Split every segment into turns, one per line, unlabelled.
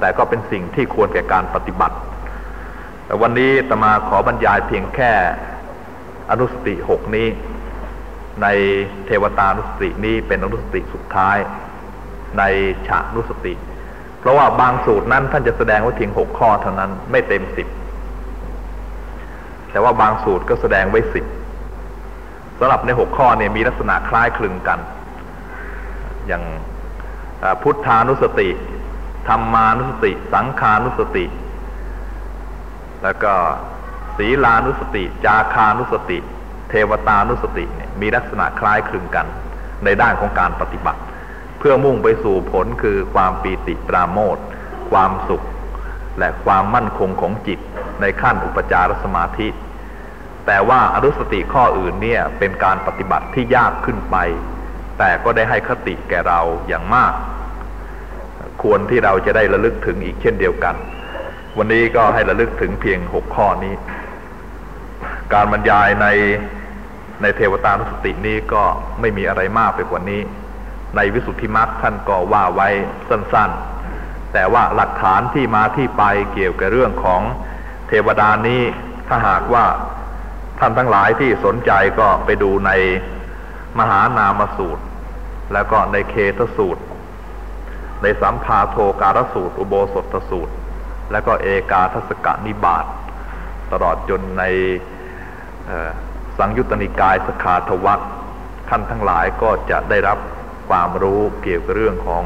แต่ก็เป็นสิ่งที่ควรแก่การปฏิบัติ วันนี้ตมาขอบรรยายเพียงแค่อนุสติหกนี้ ในเทวตานุสตินี้เป็นอนุสติสุดท้าย ในฉะนุสติ เพราะว่าบางสูตรนั้นท่านจะแสดงไว้เพียงหกข้อเท่านั้นไม่เต็มสิบแต่ว่าบางสูตรก็แสดงไว้สิบสำหรับในหกข้อเนี่ยมีลักษณะคล้ายคลึงกัน อย่างพุทธานุสติ ธรรมานุสติ สังขานุสติ แล้วก็ศีลานุสติ จาคานุสติ เทวตานุสติเนี่ยมีลักษณะคล้ายคลึงกัน ในด้านของการปฏิบัติ เพื่อมุ่งไปสู่ผลคือความปีติปราโมทความสุข และความมั่นคงของจิตในขั้นอุปจารสมาธิ แต่ว่าอนุสติข้ออื่นเนี่ยเป็นการปฏิบัติที่ยากขึ้นไป แต่ก็ได้ให้คติแก่เราอย่างมาก ควรที่เราจะได้ระลึกถึงอีกเช่นเดียวกัน วันนี้ก็ให้ระลึกถึงเพียงหกข้อนี้ การบรรยายในในเทวตานุสตินี้ก็ไม่มีอะไรมากไปกว่านี้ ในวิสุทธิมรรคท่านก็ว่าไว้สั้นๆ แต่ว่าหลักฐานที่มาที่ไปเกี่ยวกับเรื่องของเทวดานี้ถ้าหากว่าท่านทั้งหลายที่สนใจก็ไปดูในมหานามสูตร แล้วก็ในเคทสูตร ในสัมภาโทการสูตร อุโบสถสูตร และก็เอกาทศกนิบาตตลอดจนในสังยุตติกายสขาทวัตท่านทั้งหลายก็จะได้รับความรู้เกี่ยวกับเรื่องของ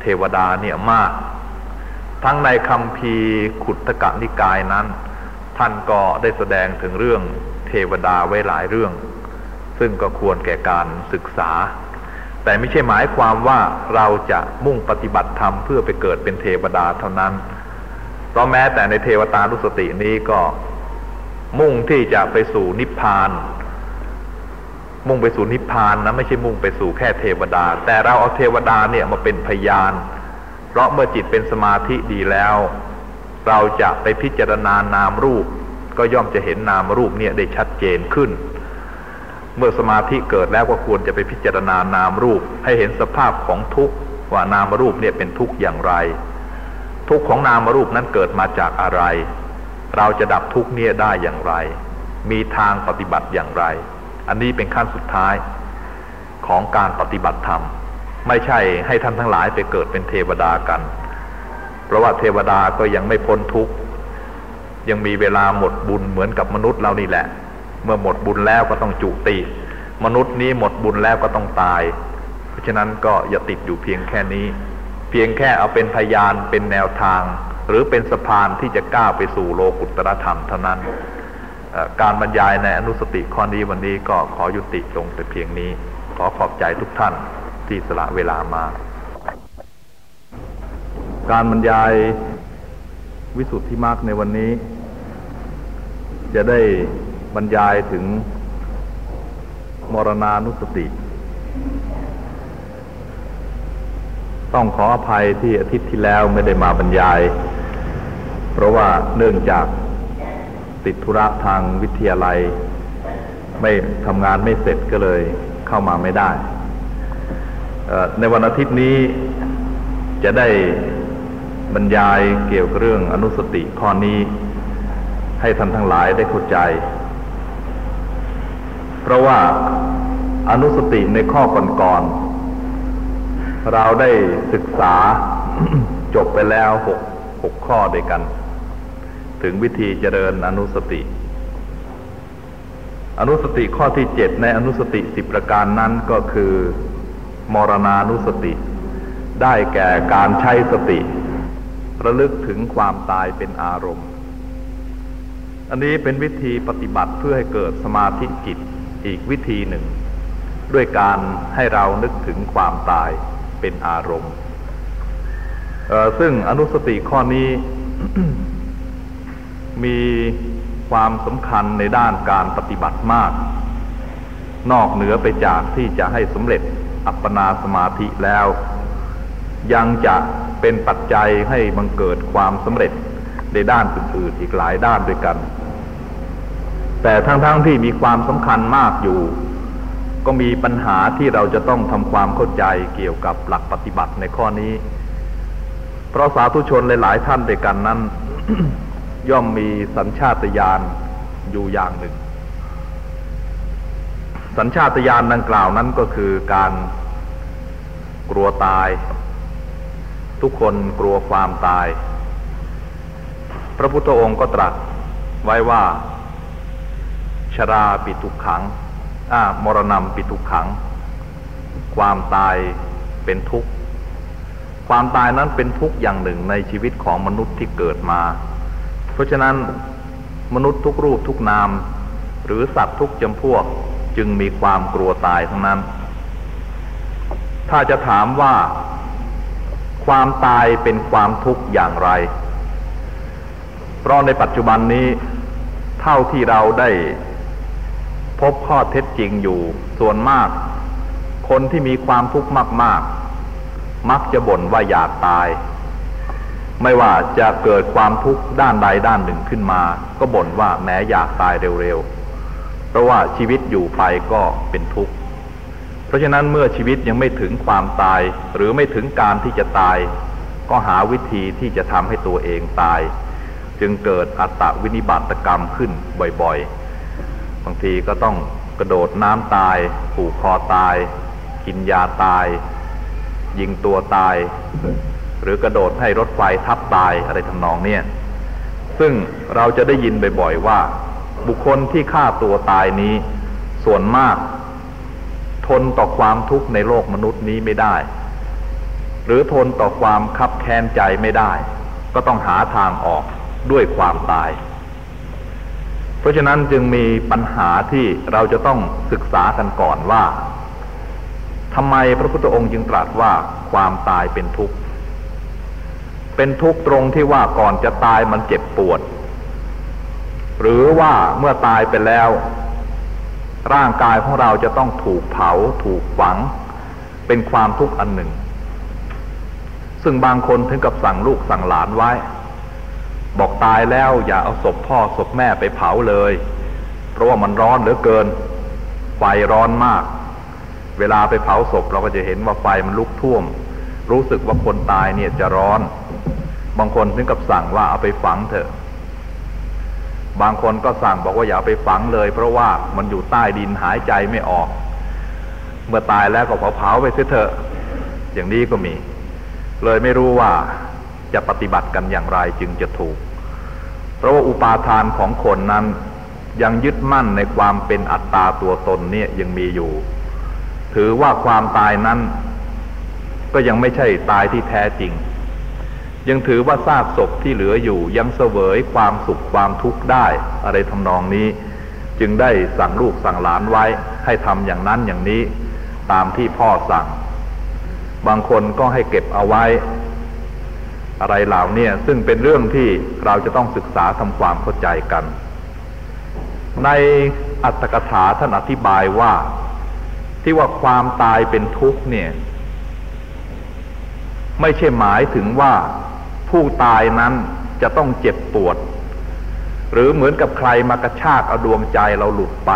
เทวดาเนี่ยมาก ทั้งในคำพีขุตกนิกายนั้น ท่านก็ได้แสดงถึงเรื่องเทวดาไว้หลายเรื่อง ซึ่งก็ควรแก่การศึกษา แต่ไม่ใช่หมายความว่าเราจะมุ่งปฏิบัติธรรมเพื่อไปเกิดเป็นเทวดาเท่านั้น เพราะแม้แต่ในเทวตานุสตินี้ก็มุ่งที่จะไปสู่นิพพาน มุ่งไปสู่นิพพานนะไม่ใช่มุ่งไปสู่แค่เทวดา แต่เราเอาเทวดาเนี่ยมาเป็นพยาน เพราะเมื่อจิตเป็นสมาธิดีแล้ว เราจะไปพิจารณานามรูป ก็ย่อมจะเห็นนามรูปเนี่ยได้ชัดเจนขึ้น เมื่อสมาธิเกิดแล้วก็ควรจะไปพิจารณานามรูป ให้เห็นสภาพของทุกข์ว่านามรูปเนี่ยเป็นทุกข์อย่างไร ทุกข์ของนามรูปนั้นเกิดมาจากอะไร เราจะดับทุกข์เนี่ยได้อย่างไร มีทางปฏิบัติอย่างไร อันนี้เป็นขั้นสุดท้ายของการปฏิบัติธรรม ไม่ใช่ให้ท่านทั้งหลายไปเกิดเป็นเทวดากัน เพราะว่าเทวดาก็ยังไม่พ้นทุกข์ยังมีเวลาหมดบุญเหมือนกับมนุษย์เรานี่แหละ เมื่อหมดบุญแล้วก็ต้องจุติ มนุษย์นี้หมดบุญแล้วก็ต้องตาย เพราะฉะนั้นก็อย่าติดอยู่เพียงแค่นี้ เพียงแค่เอาเป็นพยานเป็นแนวทาง หรือเป็นสะพานที่จะก้าวไปสู่โลกุตตรธรรมเท่านั้น การบรรยายในอนุสติข้อนี้วันนี้ก็ขอยุติลงแต่เพียงนี้ ขอขอบใจทุกท่านที่สละเวลามา การบรรยายวิสุทธิมรรคในวันนี้ จะได้ บรรยายถึงมรณานุสติ ต้องขออภัยที่อาทิตย์ที่แล้วไม่ได้มาบรรยาย เพราะว่าเนื่องจากติดธุระทางวิทยาลัย ไม่ทำงานไม่เสร็จก็เลยเข้ามาไม่ได้ ในวันอาทิตย์นี้จะได้บรรยายเกี่ยวกับเรื่องอนุสติข้อนี้ให้ท่านทั้งหลายได้เข้าใจ เพราะว่าอนุสติในข้อก่อนๆเราได้ศึกษาจบไปแล้วหกหกข้อด้วยกัน ถึงวิธีเจริญอนุสติ อนุสติข้อที่เจ็ดในอนุสติสิบประการนั้นก็คือ มรณานุสติ ได้แก่การใช้สติ ระลึกถึงความตายเป็นอารมณ์ อันนี้เป็นวิธีปฏิบัติเพื่อให้เกิดสมาธิจิต อีกวิธีหนึ่ง ด้วยการให้เรานึกถึงความตายเป็นอารมณ์ ซึ่งอนุสติข้อนี้ มีความสำคัญในด้านการปฏิบัติมาก นอกเหนือไปจากที่จะให้สำเร็จอัปปนาสมาธิแล้ว ยังจะเป็นปัจจัยให้บังเกิดความสำเร็จในด้านอื่นๆอีกหลายด้านด้วยกัน แต่ทั้งๆทที่มีความสำคัญมากอยู่ ก็มีปัญหาที่เราจะต้องทำความเข้าใจเกี่ยวกับหลักปฏิบัติในข้อนี้ เพราะสาธุชนหลายๆท่านด้วยกันนั้น ย่อมมีสัญชาตญาณอยู่อย่างหนึ่ง สัญชาตญาณดังกล่าวนั้นก็คือการกลัวตาย ทุกคนกลัวความตาย พระพุทธองค์ก็ตรัสไว้ว่า ชราปิทุกขังอ่ามรณะปิทุกขัง ความตายเป็นทุกข์ ความตายนั้นเป็นทุกข์อย่างหนึ่งในชีวิตของมนุษย์ที่เกิดมา เพราะฉะนั้นมนุษย์ทุกรูปทุกนาม หรือสัตว์ทุกจำพวกจึงมีความกลัวตายทั้งนั้น ถ้าจะถามว่า ความตายเป็นความทุกข์อย่างไร เพราะในปัจจุบันนี้ เท่าที่เราได้ พบข้อเท็จจริงอยู่ส่วนมาก คนที่มีความทุกข์มาก ๆ มักจะบ่นว่าอยากตาย ไม่ว่าจะเกิดความทุกข์ด้านใดด้านหนึ่งขึ้นมา ก็บ่นว่าแม้อยากตายเร็วๆเพราะว่าชีวิตอยู่ไปก็เป็นทุกข์เพราะฉะนั้นเมื่อชีวิตยังไม่ถึงความตาย หรือไม่ถึงการที่จะตาย ก็หาวิธีที่จะทำให้ตัวเองตาย จึงเกิดอัตตวินิบาตกรรมขึ้นบ่อยๆ บางทีก็ต้องกระโดดน้ำตาย ผูกคอตาย กินยาตาย ยิงตัวตาย หรือกระโดดให้รถไฟทับตายอะไรทำนองเนี่ยซึ่งเราจะได้ยินบ่อยๆว่า บุคคลที่ฆ่าตัวตายนี้ ส่วนมาก ทนต่อความทุกข์ในโลกมนุษย์นี้ไม่ได้ หรือทนต่อความคับแค้นใจไม่ได้ ก็ต้องหาทางออกด้วยความตาย เพราะฉะนั้นจึงมีปัญหาที่เราจะต้องศึกษากันก่อนว่าทำไมพระพุทธองค์จึงตรัสว่าความตายเป็นทุกข์ เป็นทุกข์ตรงที่ว่าก่อนจะตายมันเจ็บปวด หรือว่าเมื่อตายไปแล้ว ร่างกายของเราจะต้องถูกเผา ถูกฝัง เป็นความทุกข์อันหนึ่ง ซึ่งบางคนถึงกับสั่งลูกสั่งหลานไว้ บอกตายแล้วอย่าเอาศพพ่อศพแม่ไปเผาเลย เพราะว่ามันร้อนเหลือเกิน ไฟร้อนมาก เวลาไปเผาศพเราก็จะเห็นว่าไฟมันลุกท่วม รู้สึกว่าคนตายเนี่ยจะร้อน บางคนถึงกับสั่งว่าเอาไปฝังเถอะ บางคนก็สั่งบอกว่าอย่าไปฝังเลย เพราะว่ามันอยู่ใต้ดินหายใจไม่ออก เมื่อตายแล้วก็เผาเผาไปเสียเถอะ อย่างนี้ก็มี เลยไม่รู้ว่า จะปฏิบัติกันอย่างไรจึงจะถูก เพราะว่าอุปาทานของคนนั้นยังยึดมั่นในความเป็นอัตตาตัวตนเนี่ยยังมีอยู่ ถือว่าความตายนั้น ก็ยังไม่ใช่ตายที่แท้จริง ยังถือว่าซากศพที่เหลืออยู่ยังเสวยความสุขความทุกข์ได้ อะไรทำนองนี้ จึงได้สั่งลูกสั่งหลานไว้ ให้ทำอย่างนั้นอย่างนี้ ตามที่พ่อสั่ง บางคนก็ให้เก็บเอาไว้ อะไรเหล่านี้ซึ่งเป็นเรื่องที่เราจะต้องศึกษาทำความเข้าใจกัน ในอัตถกถาท่านอธิบายว่า ที่ว่าความตายเป็นทุกข์เนี่ย ไม่ใช่หมายถึงว่าผู้ตายนั้นจะต้องเจ็บปวด หรือเหมือนกับใครมากระชากเอาดวงใจเราหลุดไป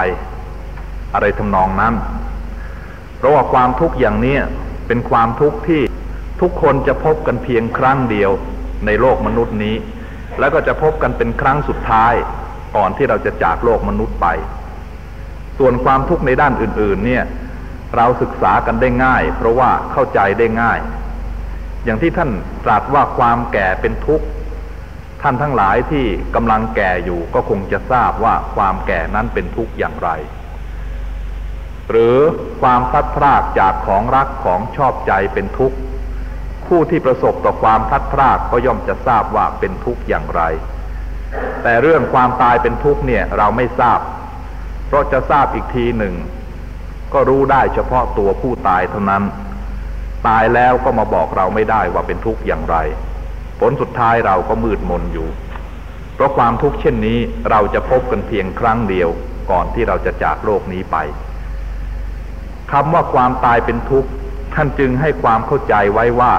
อะไรทำนองนั้น เพราะว่าความทุกข์อย่างนี้เป็นความทุกข์ที่ ทุกคนจะพบกันเพียงครั้งเดียวในโลกมนุษย์นี้ แล้วก็จะพบกันเป็นครั้งสุดท้ายก่อนที่เราจะจากโลกมนุษย์ไป ส่วนความทุกข์ในด้านอื่น ๆ เนี่ย เราศึกษากันได้ง่าย เพราะว่าเข้าใจได้ง่าย อย่างที่ท่านตรัสว่าความแก่เป็นทุกข์ท่านทั้งหลายที่กำลังแก่อยู่ก็คงจะทราบว่าความแก่นั้นเป็นทุกข์อย่างไร หรือความพลัดพรากจากของรักของชอบใจเป็นทุกข์ ผู้ที่ประสบต่อความพลัดพรากก็ย่อมจะทราบว่าเป็นทุกข์อย่างไร แต่เรื่องความตายเป็นทุกข์เนี่ยเราไม่ทราบ เพราะจะทราบอีกทีหนึ่ง ก็รู้ได้เฉพาะตัวผู้ตายเท่านั้น ตายแล้วก็มาบอกเราไม่ได้ว่าเป็นทุกข์อย่างไร ผลสุดท้ายเราก็มืดมนอยู่ เพราะความทุกข์เช่นนี้เราจะพบกันเพียงครั้งเดียวก่อนที่เราจะจากโลกนี้ไปคำว่าความตายเป็นทุกข์ ท่านจึงให้ความเข้าใจไว้ว่า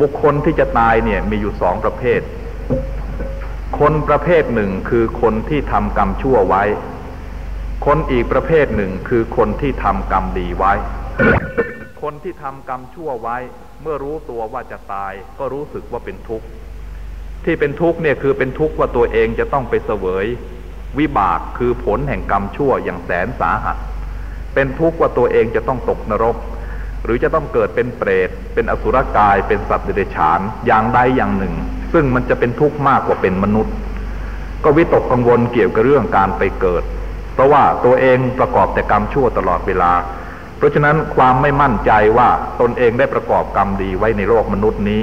บุคคลที่จะตายเนี่ยมีอยู่สองประเภท คนประเภทหนึ่งคือคนที่ทำกรรมชั่วไว้ คนอีกประเภทหนึ่งคือคนที่ทำกรรมดีไว้ คนที่ทำกรรมชั่วไว้ เมื่อรู้ตัวว่าจะตาย ก็รู้สึกว่าเป็นทุกข์ที่เป็นทุกข์เนี่ยคือเป็นทุกข์ว่าตัวเองจะต้องไปเสวย วิบากคือผลแห่งกรรมชั่วอย่างแสนสาหัส เป็นทุกข์ว่าตัวเองจะต้องตกนรก หรือจะต้องเกิดเป็นเปรต เป็นอสุรกาย เป็นสัตว์เดรัจฉาน อย่างใดอย่างหนึ่ง ซึ่งมันจะเป็นทุกข์มากกว่าเป็นมนุษย์ ก็วิตกกังวลเกี่ยวกับเรื่องการไปเกิด เพราะว่าตัวเองประกอบแต่กรรมชั่วตลอดเวลา เพราะฉะนั้นความไม่มั่นใจว่าตนเองได้ประกอบกรรมดีไว้ในโลกมนุษย์นี้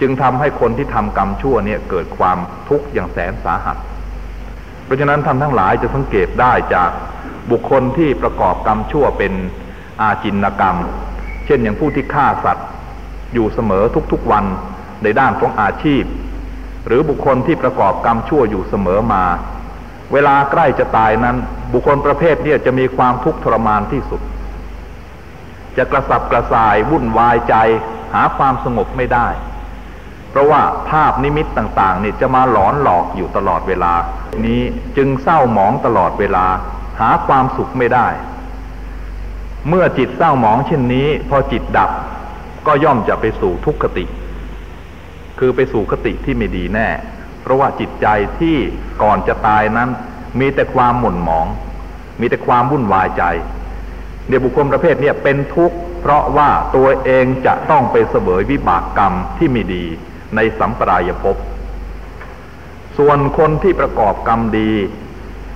จึงทำให้คนที่ทำกรรมชั่วเนี่ยเกิดความทุกข์อย่างแสนสาหัส เพราะฉะนั้นท่านทั้งหลายจะสังเกตได้จากบุคคลที่ประกอบกรรมชั่วเป็นอาจินกรรม เช่นอย่างผู้ที่ฆ่าสัตว์ อยู่เสมอทุกๆวันในด้านของอาชีพ หรือบุคคลที่ประกอบกรรมชั่วอยู่เสมอมา เวลาใกล้จะตายนั้น บุคคลประเภทนี้จะมีความทุกข์ทรมานที่สุด จะกระสับกระส่ายวุ่นวายใจหาความสงบไม่ได้ เพราะว่าภาพนิมิตต่างๆนี่จะมาหลอนหลอกอยู่ตลอดเวลา นี้จึงเศร้าหมองตลอดเวลา หาความสุขไม่ได้ เมื่อจิตเศร้าหมองเช่นนี้ พอจิตดับก็ย่อมจะไปสู่ทุกขติ คือไปสู่คติที่ไม่ดีแน่ เพราะว่าจิตใจที่ก่อนจะตายนั้น มีแต่ความหม่นหมอง มีแต่ความวุ่นวายใจเดี๋ยบุคคลประเภทนี้เป็นทุกข์เพราะว่าตัวเองจะต้องไปเสวยวิบากกรรมที่ไม่ดีในสัมปรายภพส่วนคนที่ประกอบกรรมดี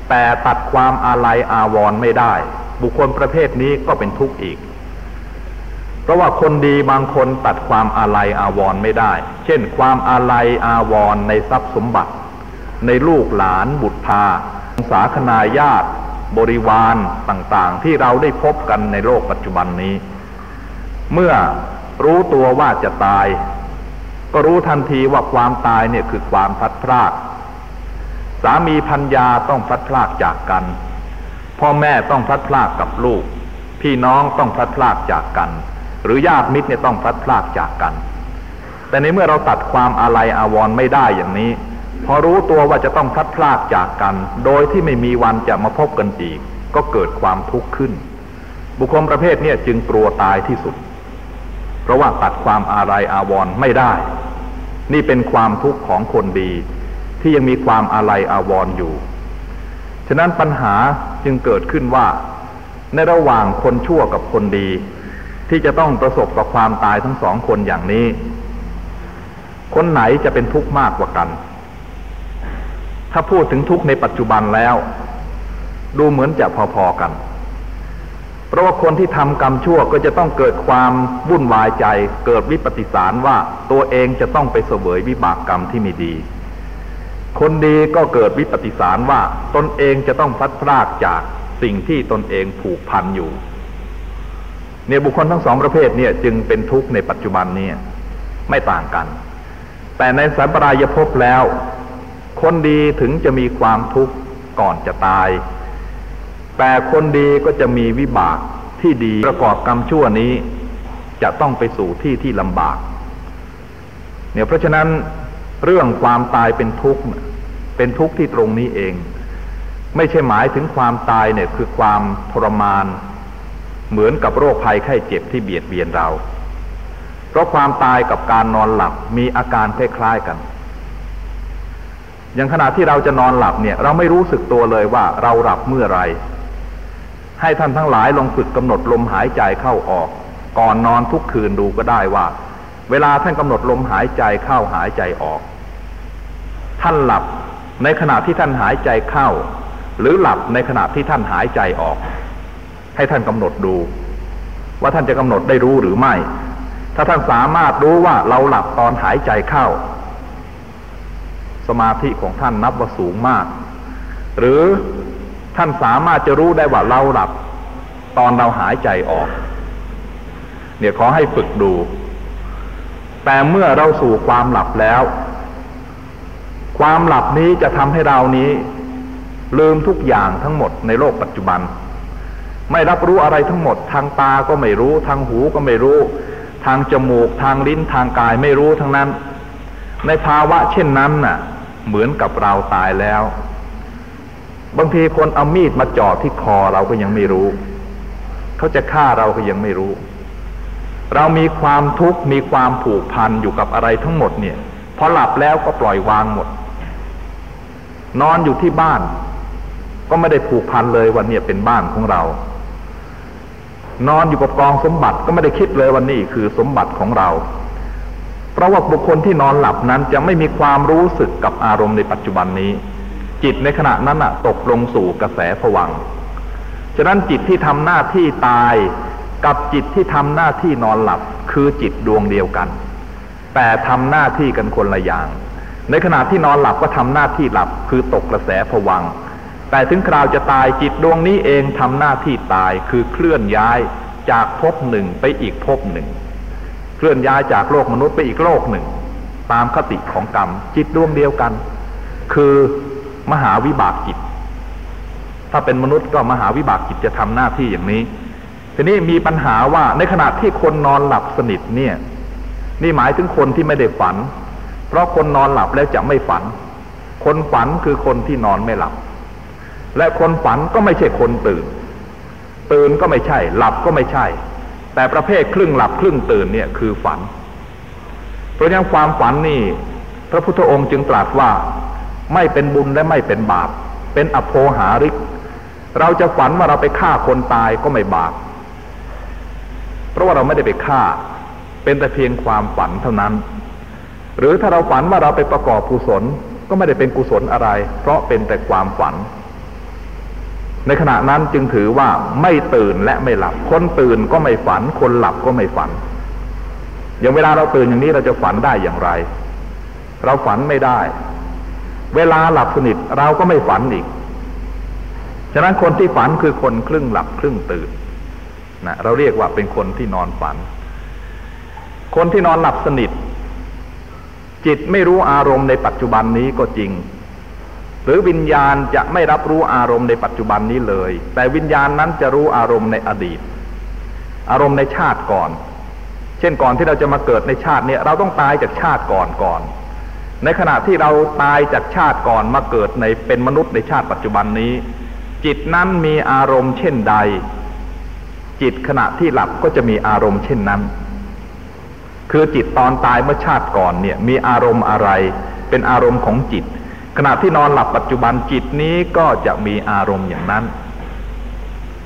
แต่ตัดความอาลัยอาวรณ์ไม่ได้ บุคคลประเภทนี้ก็เป็นทุกข์อีก เพราะว่าคนดีบางคนตัดความอาลัยอาวรณ์ไม่ได้ เช่น ความอาลัยอาวรณ์ในทรัพย์สมบัติ ในลูกหลานบุตรพาสาคนาญาติบริวารต่างๆ ที่เราได้พบกันในโลกปัจจุบันนี้ เมื่อรู้ตัวว่าจะตาย ก็รู้ทันทีว่าความตายเนี่ยคือความพัดพลาก สามีพัญญาต้องพัดพลากจากกัน พ่อแม่ต้องพลัดพลากกับลูก พี่น้องต้องพลัดพลากจากกัน หรือญาติมิตรเนี่ยต้องพลัดพลากจากกัน แต่ในเมื่อเราตัดความอาลัยอาวรณ์ไม่ได้อย่างนี้ พอรู้ตัวว่าจะต้องพลัดพรากจากกัน โดยที่ไม่มีวันจะมาพบกันอีก ก็เกิดความทุกข์ขึ้น บุคคลประเภทนี้จึงกลัวตายที่สุด เพราะว่าตัดความอาลัยอาวรณ์ไม่ได้ นี่เป็นความทุกข์ของคนดี ที่ยังมีความอาลัยอาวรณ์อยู่ ฉะนั้นปัญหาจึงเกิดขึ้นว่า ในระหว่างคนชั่วกับคนดี ที่จะต้องประสบกับความตายทั้งสองคนอย่างนี้ คนไหนจะเป็นทุกข์มากกว่ากัน ถ้าพูดถึงทุกข์ในปัจจุบันแล้ว ดูเหมือนจะพอๆกัน เพราะว่าคนที่ทำกรรมชั่วก็จะต้องเกิดความวุ่นวายใจ เกิดวิปฏิสารว่าตัวเองจะต้องไปเสวยวิบากกรรมที่ม่ดี คนดีก็เกิดวิปฏิสารว่าตนเองจะต้องพัดพลากจากสิ่งที่ตนเองผูกพันอยู่ เนี่ยบุคคลทั้งสองประเภทเนี่ยจึงเป็นทุกข์ในปัจจุบันเนี่ยไม่ต่างกัน แต่ในสัมปรายภพแล้ว คนดีถึงจะมีความทุกข์ก่อนจะตาย แต่คนดีก็จะมีวิบากที่ดีประกอบกรรมชั่วนี้ จะต้องไปสู่ที่ที่ลำบาก เนี่ยเพราะฉะนั้น เรื่องความตายเป็นทุกข์เป็นทุกข์ที่ตรงนี้เอง ไม่ใช่หมายถึงความตายเนี่ยคือความทรมาน เหมือนกับโรคภัยไข้เจ็บที่เบียดเบียนเรา เพราะความตายกับการนอนหลับมีอาการคล้ายๆกัน อย่างขณะที่เราจะนอนหลับเนี่ย เราไม่รู้สึกตัวเลยว่าเราหลับเมื่อไรให้ท่านทั้งหลายลองฝึกกำหนดลมหายใจเข้าออก ก่อนนอนทุกคืนดูก็ได้ว่า เวลาท่านกำหนดลมหายใจเข้าหายใจออก ท่านหลับในขณะที่ท่านหายใจเข้า หรือหลับในขณะที่ท่านหายใจออก ให้ท่านกำหนดดู ว่าท่านจะกำหนดได้รู้หรือไม่ ถ้าท่านสามารถรู้ว่าเราหลับตอนหายใจเข้า สมาธิของท่านนับว่าสูงมาก หรือท่านสามารถจะรู้ได้ว่าเราหลับ ตอนเราหายใจออก เนี่ยขอให้ฝึกดู แต่เมื่อเราสู่ความหลับแล้ว ความหลับนี้จะทำให้เรานี้ ลืมทุกอย่างทั้งหมดในโลกปัจจุบัน ไม่รับรู้อะไรทั้งหมด ทางตาก็ไม่รู้ ทางหูก็ไม่รู้ ทางจมูก ทางลิ้นทางกายไม่รู้ทั้งนั้น ในภาวะเช่นนั้นน่ะ เหมือนกับเราตายแล้ว บางทีคนเอามีดมาจ่อที่คอเราก็ยังไม่รู้ เขาจะฆ่าเราก็ยังไม่รู้ เรามีความทุกข์มีความผูกพันอยู่กับอะไรทั้งหมดเนี่ยพอหลับแล้วก็ปล่อยวางหมด นอนอยู่ที่บ้าน ก็ไม่ได้ผูกพันเลยวันนี้เป็นบ้านของเรา นอนอยู่กับกองสมบัติก็ไม่ได้คิดเลยวันนี้คือสมบัติของเรา เพราะว่าบุคคลที่นอนหลับนั้นจะไม่มีความรู้สึกกับอารมณ์ในปัจจุบันนี้ จิตในขณะนั้นอะตกลงสู่กระแสผวังฉะนั้นจิตที่ทำหน้าที่ตาย กับจิตที่ทำหน้าที่นอนหลับคือจิตดวงเดียวกัน แต่ทำหน้าที่กันคนละอย่าง ในขณะที่นอนหลับก็ทำหน้าที่หลับคือตกกระแสผวัง แต่ถึงคราวจะตายจิตดวงนี้เองทำหน้าที่ตายคือเคลื่อนย้ายจากภพหนึ่งไปอีกภพหนึ่ง เคลื่อนย้ายจากโลกมนุษย์ไปอีกโลกหนึ่ง ตามคติของกรรม จิตดวงเดียวกัน คือมหาวิบากจิตถ้าเป็นมนุษย์ก็มหาวิบากจิตจะทำหน้าที่อย่างนี้ ทีนี้มีปัญหาว่าในขณะที่คนนอนหลับสนิทเนี่ย นี่หมายถึงคนที่ไม่ได้ฝัน เพราะคนนอนหลับแล้วจะไม่ฝัน คนฝันคือคนที่นอนไม่หลับ และคนฝันก็ไม่ใช่คนตื่น ตื่นก็ไม่ใช่ หลับก็ไม่ใช่ แต่ประเภทครึ่งหลับครึ่งตื่นเนี่ยคือฝัน เพราะฉะนั้นความฝันนี่ พระพุทธองค์จึงตรัสว่าไม่เป็นบุญและไม่เป็นบาป เป็นอโภหาริก เราจะฝันว่าเราไปฆ่าคนตายก็ไม่บาป ราะว่าเราไม่ได้ไปฆ่า เป็นแต่เพียงความฝันเท่านั้น หรือถ้าเราฝันว่าเราไปประกอบกุศลก็ไม่ได้เป็นกุศลอะไร เพราะเป็นแต่ความฝัน ในขณะนั้นจึงถือว่าไม่ตื่นและไม่หลับ คนตื่นก็ไม่ฝัน คนหลับก็ไม่ฝัน อย่างเวลาเราตื่นอย่างนี้เราจะฝันได้อย่างไร เราฝันไม่ได้ เวลาหลับสนิทเราก็ไม่ฝันอีก ฉะนั้นคนที่ฝันคือคนครึ่งหลับครึ่งตื่น นะเราเรียกว่าเป็นคนที่นอนฝัน คนที่นอนหลับสนิท จิตไม่รู้อารมณ์ในปัจจุบันนี้ก็จริง หรือวิญญาณจะไม่รับรู้อารมณ์ในปัจจุบันนี้เลย แต่วิญญาณนั้นจะรู้อารมณ์ในอดีต อารมณ์ในชาติก่อน เช่นก่อนที่เราจะมาเกิดในชาติเนี้เราต้องตายจากชาติก่อนก่อน ในขณะที่เราตายจากชาติก่อนมาเกิดในเป็นมนุษย์ในชาติปัจจุบันนี้ จิตนั้นมีอารมณ์เช่นใด จิตขณะที่หลับก็จะมีอารมณ์เช่นนั้น คือจิตตอนตายเมื่อชาติก่อนเนี่ยมีอารมณ์อะไร เป็นอารมณ์ของจิต ขณะที่นอนหลับปัจจุบันจิตนี้ก็จะมีอารมณ์อย่างนั้น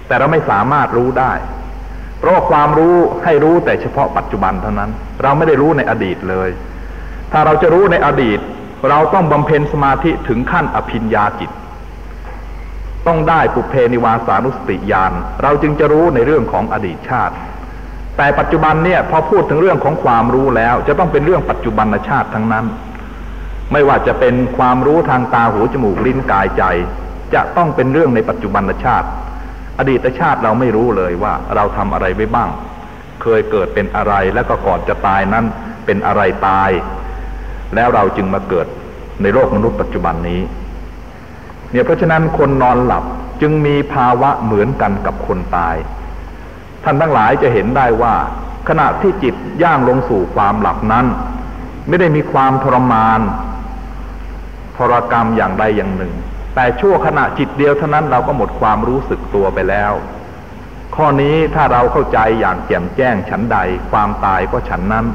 แต่เราไม่สามารถรู้ได้ เพราะความรู้ให้รู้แต่เฉพาะปัจจุบันเท่านั้น เราไม่ได้รู้ในอดีตเลย ถ้าเราจะรู้ในอดีต เราต้องบำเพ็ญสมาธิถึงขั้นอภิญญาจิต ต้องได้ปุเพนิวาสานุสติญาณเราจึงจะรู้ในเรื่องของอดีตชาติ แต่ปัจจุบันเนี่ยพอพูดถึงเรื่องของความรู้แล้ว จะต้องเป็นเรื่องปัจจุบันชาติทั้งนั้น ไม่ว่าจะเป็นความรู้ทางตาหูจมูกลิ้นกายใจ จะต้องเป็นเรื่องในปัจจุบันชาติ อดีตชาติเราไม่รู้เลยว่า เราทำอะไรไว้บ้าง เคยเกิดเป็นอะไรแล้วก็ก่อนจะตายนั้นเป็นอะไรตาย แล้วเราจึงมาเกิดในโลกมนุษย์ปัจจุบันนี้ เนี่ยเพราะฉะนั้นคนนอนหลับจึงมีภาวะเหมือนกันกับคนตาย ท่านทั้งหลายจะเห็นได้ว่า ขณะที่จิตย่างลงสู่ความหลับนั้น ไม่ได้มีความทรมานทรกรรมอย่างใดอย่างหนึ่ง แต่ชั่วขณะจิตเดียวเท่านั้นเราก็หมดความรู้สึกตัวไปแล้ว ข้อนี้ถ้าเราเข้าใจอย่างแจ่มแจ้งฉันใด ความตายก็ฉันนั้น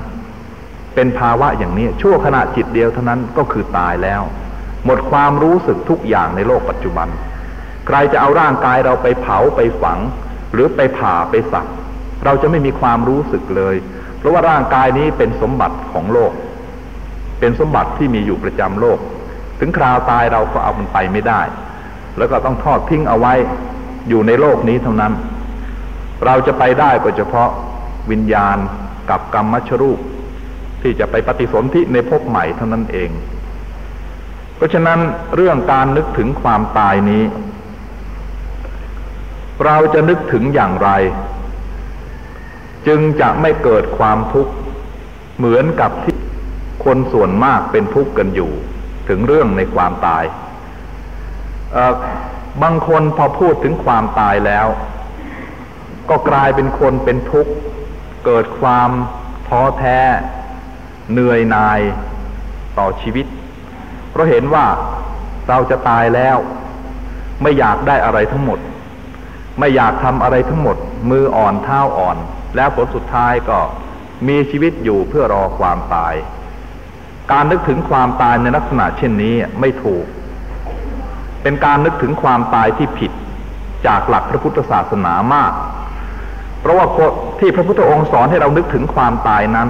เป็นภาวะอย่างนี้ชั่วขณะจิตเดียวเท่านั้นก็คือตายแล้ว หมดความรู้สึกทุกอย่างในโลกปัจจุบัน ใครจะเอาร่างกายเราไปเผาไปฝัง หรือไปผ่าไปสักเราจะไม่มีความรู้สึกเลย เพราะว่าร่างกายนี้เป็นสมบัติของโลก เป็นสมบัติที่มีอยู่ประจำโลก ถึงคราวตายเราก็เอามันไปไม่ได้ แล้วก็ต้องทอดทิ้งเอาไว้อยู่ในโลกนี้เท่านั้น เราจะไปได้ก็เฉพาะวิญญาณกับกรรมมัชรูป ที่จะไปปฏิสนธิในภพใหม่เท่านั้นเอง เพราะฉะนั้นเรื่องการนึกถึงความตายนี้ เราจะนึกถึงอย่างไร จึงจะไม่เกิดความทุกข์เหมือนกับที่คนส่วนมากเป็นทุกข์กันอยู่ ถึงเรื่องในความตาย บางคนพอพูดถึงความตายแล้ว ก็กลายเป็นคนเป็นทุกข์ เกิดความท้อแท้ เหนื่อยนายต่อชีวิต ราะเห็นว่าเราจะตายแล้ว ไม่อยากได้อะไรทั้งหมด ไม่อยากทำอะไรทั้งหมด มืออ่อนเท้าอ่อน แล้วผลสุดท้ายก็มีชีวิตอยู่เพื่อรอความตาย การนึกถึงความตายในลักษณะเช่นนี้ไม่ถูก เป็นการนึกถึงความตายที่ผิดจากหลักพระพุทธศาสนามาก เพราะว่าที่พระพุทธองค์สอนให้เรานึกถึงความตายนั้น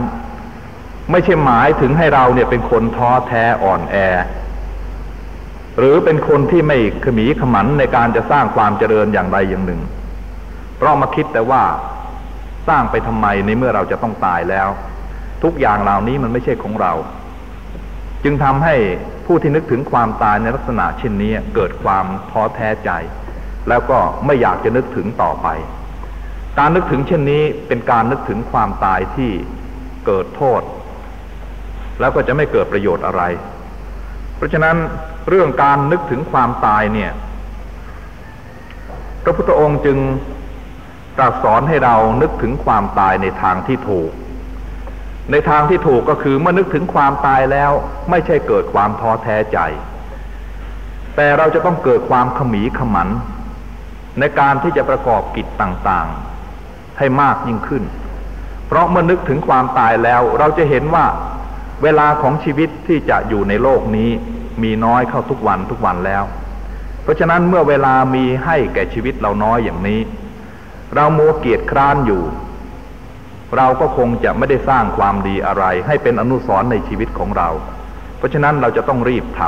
ไม่ใช่หมายถึงให้เราเนี่ยเป็นคนท้อแท้อ่อนแอ หรือเป็นคนที่ไม่ขมีขมันในการจะสร้างความเจริญอย่างใดอย่างหนึ่ง เพราะมาคิดแต่ว่าสร้างไปทำไมในเมื่อเราจะต้องตายแล้ว ทุกอย่างเหล่านี้มันไม่ใช่ของเรา จึงทำให้ผู้ที่นึกถึงความตายในลักษณะเช่นนี้เกิดความท้อแท้ใจ แล้วก็ไม่อยากจะนึกถึงต่อไป การนึกถึงเช่นนี้เป็นการนึกถึงความตายที่เกิดโทษ แล้วก็จะไม่เกิดประโยชน์อะไร เพราะฉะนั้นเรื่องการนึกถึงความตายเนี่ย พระพุทธองค์จึงตรัสสอนให้เรานึกถึงความตายในทางที่ถูก ในทางที่ถูกก็คือเมื่อนึกถึงความตายแล้ว ไม่ใช่เกิดความท้อแท้ใจ แต่เราจะต้องเกิดความขมีขมัน ในการที่จะประกอบกิจต่างๆ ให้มากยิ่งขึ้น เพราะเมื่อนึกถึงความตายแล้ว เราจะเห็นว่า เวลาของชีวิตที่จะอยู่ในโลกนี้มีน้อยเข้าทุกวันทุกวันแล้ว เพราะฉะนั้นเมื่อเวลามีให้แก่ชีวิตเราน้อยอย่างนี้ เราโมเกียรติคร้านอยู่ เราก็คงจะไม่ได้สร้างความดีอะไร ให้เป็นอนุสรณ์ในชีวิตของเรา เพราะฉะนั้นเราจะต้องรีบท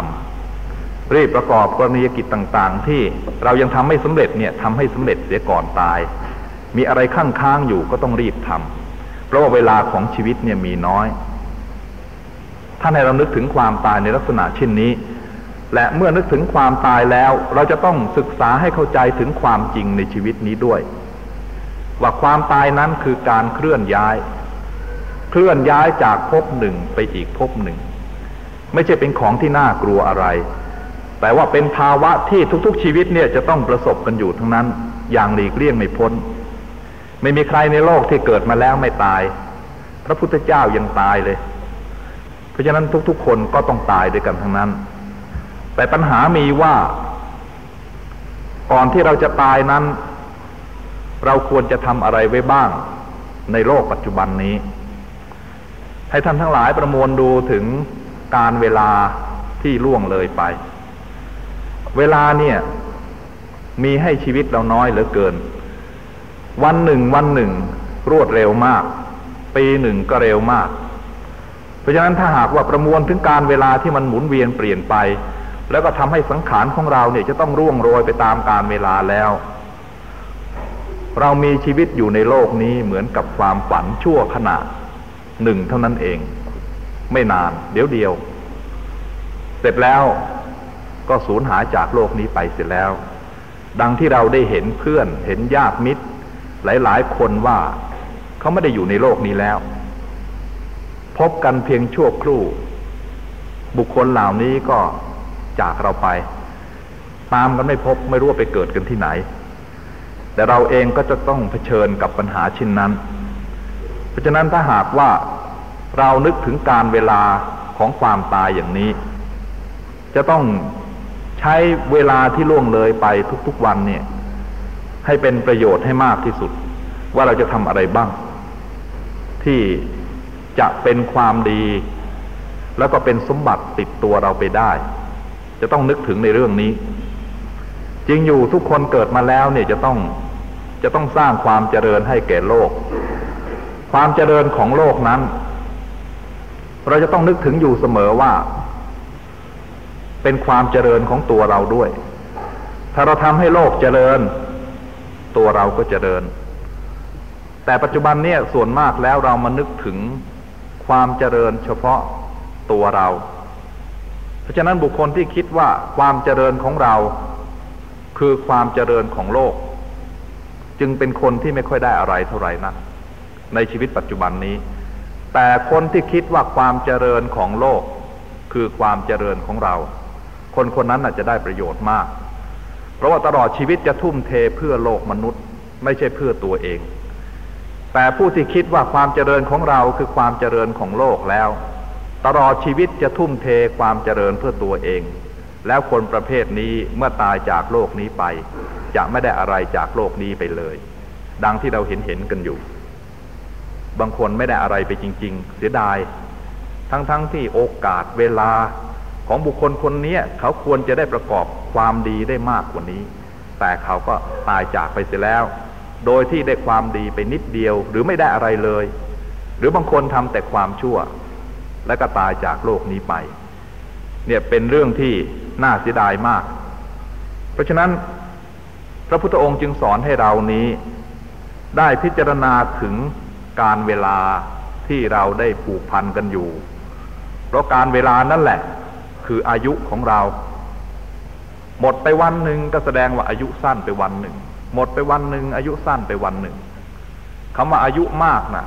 ำรีบประกอบกรณียกิจต่างๆ ที่เรายังทำไม่สำเร็จเนี่ยทำให้สำเร็จเสียก่อนตาย มีอะไรข้างค้างอยู่ก็ต้องรีบทำเพราะว่าเวลาของชีวิตเนี่ยมีน้อย ท่านให้เรานึกถึงความตายในลักษณะเช่นนี้ และเมื่อนึกถึงความตายแล้ว เราจะต้องศึกษาให้เข้าใจถึงความจริงในชีวิตนี้ด้วย ว่าความตายนั้นคือการเคลื่อนย้าย เคลื่อนย้ายจากภพหนึ่งไปอีกภพหนึ่ง ไม่ใช่เป็นของที่น่ากลัวอะไร แต่ว่าเป็นภาวะที่ทุกๆชีวิตเนี่ยจะต้องประสบกันอยู่ทั้งนั้น อย่างหลีกเลี่ยงไม่พ้น ไม่มีใครในโลกที่เกิดมาแล้วไม่ตาย พระพุทธเจ้ายังตายเลย ราะฉะนั้นทุกๆ คนก็ต้องตายด้วยกันทั้งนั้น แต่ปัญหามีว่า ก่อนที่เราจะตายนั้น เราควรจะทำอะไรไว้บ้าง ในโลกปัจจุบันนี้ ให้ท่านทั้งหลายประมวลดูถึงการเวลาที่ล่วงเลยไป เวลาเนี่ย มีให้ชีวิตเราน้อยเหลือเกิน วันหนึ่ง วันหนึ่ง รวดเร็วมาก ปีหนึ่งก็เร็วมาก ราะฉะนั้นถ้าหากว่าประมวลถึงการเวลาที่มันหมุนเวียนเปลี่ยนไป แล้วก็ทำให้สังขารของเราเนี่ยจะต้องร่วงโรยไปตามการเวลาแล้ว เรามีชีวิตอยู่ในโลกนี้เหมือนกับความฝันชั่วขณะหนึ่งเท่านั้นเอง ไม่นาน เดี๋ยวเดียว เสร็จแล้วก็สูญหายจากโลกนี้ไปเสร็จแล้ว ดังที่เราได้เห็นเพื่อนเห็นญาติมิตร หลาย ๆ คนว่าเขาไม่ได้อยู่ในโลกนี้แล้ว พบกันเพียงชั่วครู่ บุคคลเหล่านี้ก็จากเราไป ตามกันไม่พบไม่รู้ว่าไปเกิดกันที่ไหน แต่เราเองก็จะต้องเผชิญกับปัญหาชิ้นนั้น เพราะฉะนั้นถ้าหากว่าเรานึกถึงการเวลาของความตายอย่างนี้ จะต้องใช้เวลาที่ล่วงเลยไปทุกๆวันเนี่ย ให้เป็นประโยชน์ให้มากที่สุด ว่าเราจะทำอะไรบ้าง ที่ จะเป็นความดี แล้วก็เป็นสมบัติติดตัวเราไปได้ จะต้องนึกถึงในเรื่องนี้ จริงอยู่ทุกคนเกิดมาแล้วเนี่ยจะต้องจะต้องสร้างความเจริญให้แก่โลก ความเจริญของโลกนั้น เราจะต้องนึกถึงอยู่เสมอว่า เป็นความเจริญของตัวเราด้วย ถ้าเราทำให้โลกเจริญ ตัวเราก็เจริญ แต่ปัจจุบันเนี่ยส่วนมากแล้วเรามานึกถึง ความเจริญเฉพาะตัวเรา เพราะฉะนั้นบุคคลที่คิดว่าความเจริญของเรา คือความเจริญของโลก จึงเป็นคนที่ไม่ค่อยได้อะไรเท่าไหร่นะในชีวิตปัจจุบันนี้ แต่คนที่คิดว่าความเจริญของโลก คือความเจริญของเรา คนคนนั้นอาจจะได้ประโยชน์มาก เพราะว่าตลอดชีวิตจะทุ่มเทเพื่อโลกมนุษย์ ไม่ใช่เพื่อตัวเอง แต่ผู้ที่คิดว่าความเจริญของเราคือความเจริญของโลกแล้ว ตลอดชีวิตจะทุ่มเทความเจริญเพื่อตัวเอง แล้วคนประเภทนี้เมื่อตายจากโลกนี้ไป จะไม่ได้อะไรจากโลกนี้ไปเลย ดังที่เราเห็นเห็นกันอยู่ บางคนไม่ได้อะไรไปจริง ๆ เสียดาย ทั้งๆทที่โอกาสเวลาของบุคคลคนนี้เขาควรจะได้ประกอบความดีได้มากกว่านี้ แต่เขาก็ตายจากไปเสียแล้ว โดยที่ได้ความดีไปนิดเดียว หรือไม่ได้อะไรเลย หรือบางคนทำแต่ความชั่ว และก็ตายจากโลกนี้ไป เนี่ยเป็นเรื่องที่น่าเสียดายมาก เพราะฉะนั้น พระพุทธองค์จึงสอนให้เรานี้ ได้พิจารณาถึงการเวลาที่เราได้ผูกพันกันอยู่ เพราะการเวลานั่นแหละ คืออายุของเรา หมดไปวันหนึ่งก็แสดงว่าอายุสั้นไปวันหนึ่ง หมดไปวันหนึ่งอายุสั้นไปวันหนึ่งคำว่าอายุมากนะ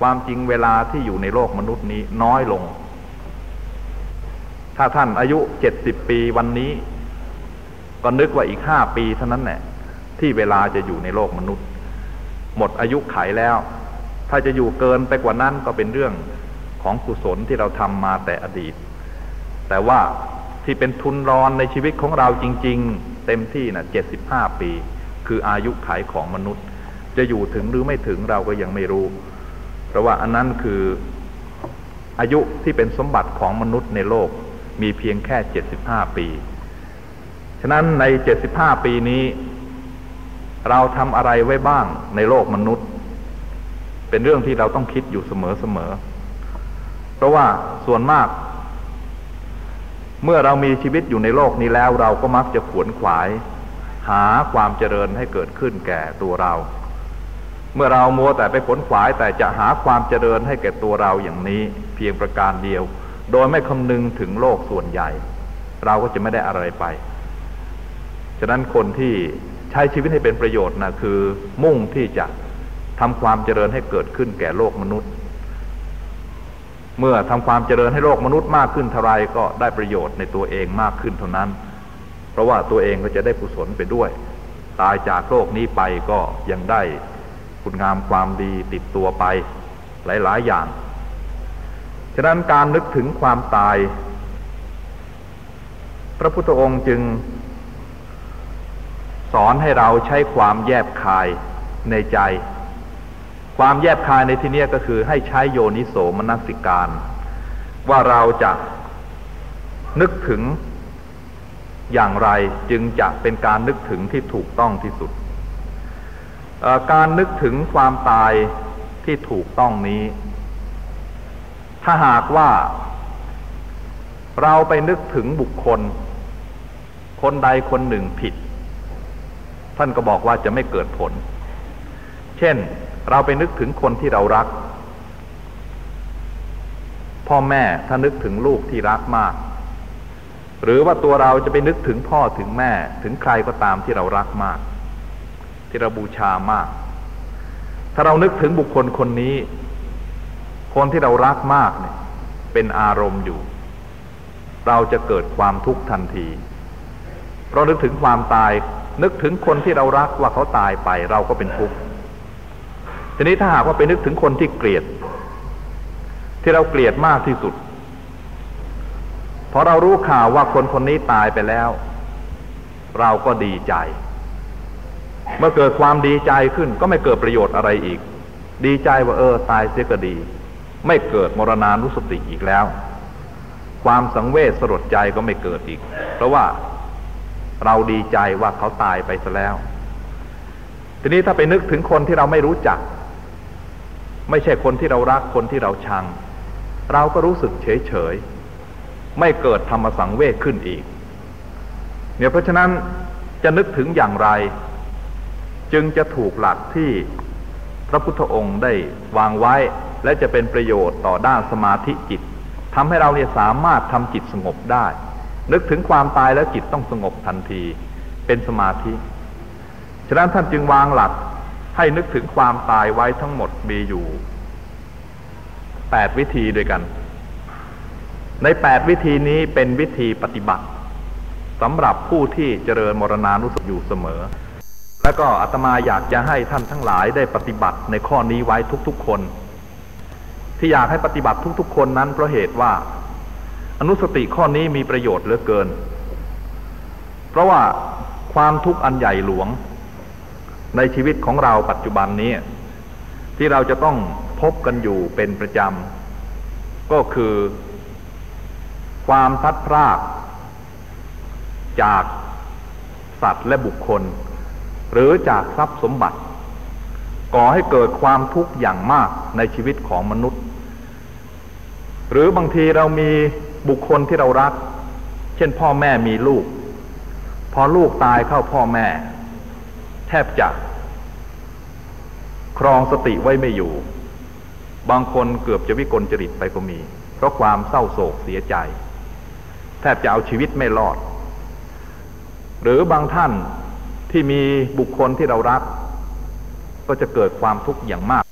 ความจริงเวลาที่อยู่ในโลกมนุษย์นี้น้อยลง ถ้าท่านอายุเจ็ดสิบปีวันนี้ ก็นึกว่าอีกห้าปีเท่านั้นแหละที่เวลาจะอยู่ในโลกมนุษย์ หมดอายุไขแล้ว ถ้าจะอยู่เกินไปกว่านั้นก็เป็นเรื่องของกุศลที่เราทำมาแต่อดีต แต่ว่าที่เป็นทุนรอนในชีวิตของเราจริง ๆ เต็มที่น่ะเจ็ดสิบห้าปี คืออายุขัยของมนุษย์ จะอยู่ถึงหรือไม่ถึงเราก็ยังไม่รู้ เพราะว่าอันนั้นคืออายุที่เป็นสมบัติของมนุษย์ในโลกมีเพียงแค่เจ็ดสิบห้าปี ฉะนั้นในเจ็ดสิบห้าปีนี้ เราทำอะไรไว้บ้างในโลกมนุษย์ เป็นเรื่องที่เราต้องคิดอยู่เสมอๆ เพราะว่าส่วนมาก เมื่อเรามีชีวิตอยู่ในโลกนี้แล้วเราก็มักจะขวนขวาย หาความเจริญให้เกิดขึ้นแก่ตัวเรา เมื่อเรามัวแต่ไปขวนขวายแต่จะหาความเจริญให้แก่ตัวเราอย่างนี้ เพียงประการเดียว โดยไม่คำนึงถึงโลกส่วนใหญ่ เราก็จะไม่ได้อะไรไป ฉะนั้นคนที่ใช้ชีวิตให้เป็นประโยชน์นะคือ มุ่งที่จะทำความเจริญให้เกิดขึ้นแก่โลกมนุษย์ เมื่อทำความเจริญให้โลกมนุษย์มากขึ้นเท่าไรก็ได้ประโยชน์ในตัวเองมากขึ้นเท่านั้น เพราะว่าตัวเองก็จะได้กุศลไปด้วย ตายจากโลกนี้ไปก็ยังได้คุณงามความดีติดตัวไปหลาย ๆ อย่าง ฉะนั้นการนึกถึงความตาย พระพุทธองค์จึง สอนให้เราใช้ความแยบคายในใจ ความแยบคายในที่นี้ก็คือให้ใช้โยนิโสมนสิการ ว่าเราจะนึกถึง อย่างไรจึงจะเป็นการนึกถึงที่ถูกต้องที่สุด การนึกถึงความตายที่ถูกต้องนี้ ถ้าหากว่า เราไปนึกถึงบุคคล คนใดคนหนึ่งผิด ท่านก็บอกว่าจะไม่เกิดผล เช่น เราไปนึกถึงคนที่เรารัก พ่อแม่ถ้านึกถึงลูกที่รักมาก หรือว่าตัวเราจะไปนึกถึงพ่อถึงแม่ถึงใครก็ตามที่เรารักมาก ที่เราบูชามาก ถ้าเรานึกถึงบุคคลคนนี้ คนที่เรารักมากเนี่ย เป็นอารมณ์อยู่ เราจะเกิดความทุกข์ทันทีเพราะนึกถึงความตาย นึกถึงคนที่เรารักว่าเขาตายไปเราก็เป็นทุกข์ทีนี้ถ้าหากว่าไปนึกถึงคนที่เกลียด ที่เราเกลียดมากที่สุด พอเรารู้ข่าวว่าคนคนนี้ตายไปแล้ว เราก็ดีใจ เมื่อเกิดความดีใจขึ้นก็ไม่เกิดประโยชน์อะไรอีก ดีใจว่าเออตายเสียก็ดี ไม่เกิดมรณานุสติอีกแล้ว ความสังเวชสลดใจก็ไม่เกิดอีก เพราะว่าเราดีใจว่าเขาตายไปซะแล้ว ทีนี้ถ้าไปนึกถึงคนที่เราไม่รู้จัก ไม่ใช่คนที่เรารักคนที่เราชัง เราก็รู้สึกเฉยเฉย ไม่เกิดธรรมสังเวชขึ้นอีก เนี่ยเพราะฉะนั้นจะนึกถึงอย่างไร จึงจะถูกหลักที่พระพุทธองค์ได้วางไว้ และจะเป็นประโยชน์ต่อด้านสมาธิจิตทำให้เราเนี่ยสามารถทำจิตสงบได้ นึกถึงความตายแล้วจิตต้องสงบทันที เป็นสมาธิ ฉะนั้นท่านจึงวางหลักให้นึกถึงความตายไว้ทั้งหมดมีอยู่แปดวิธีด้วยกัน ในแปดวิธีนี้เป็นวิธีปฏิบัติสำหรับผู้ที่เจริญมรณานุสติอยู่เสมอ แล้วก็อาตมาอยากจะให้ท่านทั้งหลายได้ปฏิบัติในข้อนี้ไว้ทุกๆคน ที่อยากให้ปฏิบัติทุกๆคนนั้นเพราะเหตุว่า อนุสติข้อนี้มีประโยชน์เหลือเกิน เพราะว่าความทุกข์อันใหญ่หลวง ในชีวิตของเราปัจจุบันนี้ ที่เราจะต้องพบกันอยู่เป็นประจำก็คือ ความพัดพราก จากสัตว์และบุคคล หรือจากทรัพย์สมบัติ ก่อให้เกิดความทุกข์อย่างมากในชีวิตของมนุษย์ หรือบางทีเรามีบุคคลที่เรารัก เช่นพ่อแม่มีลูก พอลูกตายเข้าพ่อแม่ แทบจะ ครองสติไว้ไม่อยู่ บางคนเกือบจะวิกลจริตไปก็มี เพราะความเศร้าโศกเสียใจ แทบจะเอาชีวิตไม่รอด หรือบางท่านที่มีบุคคลที่เรารัก ก็จะเกิดความทุกข์อย่างมาก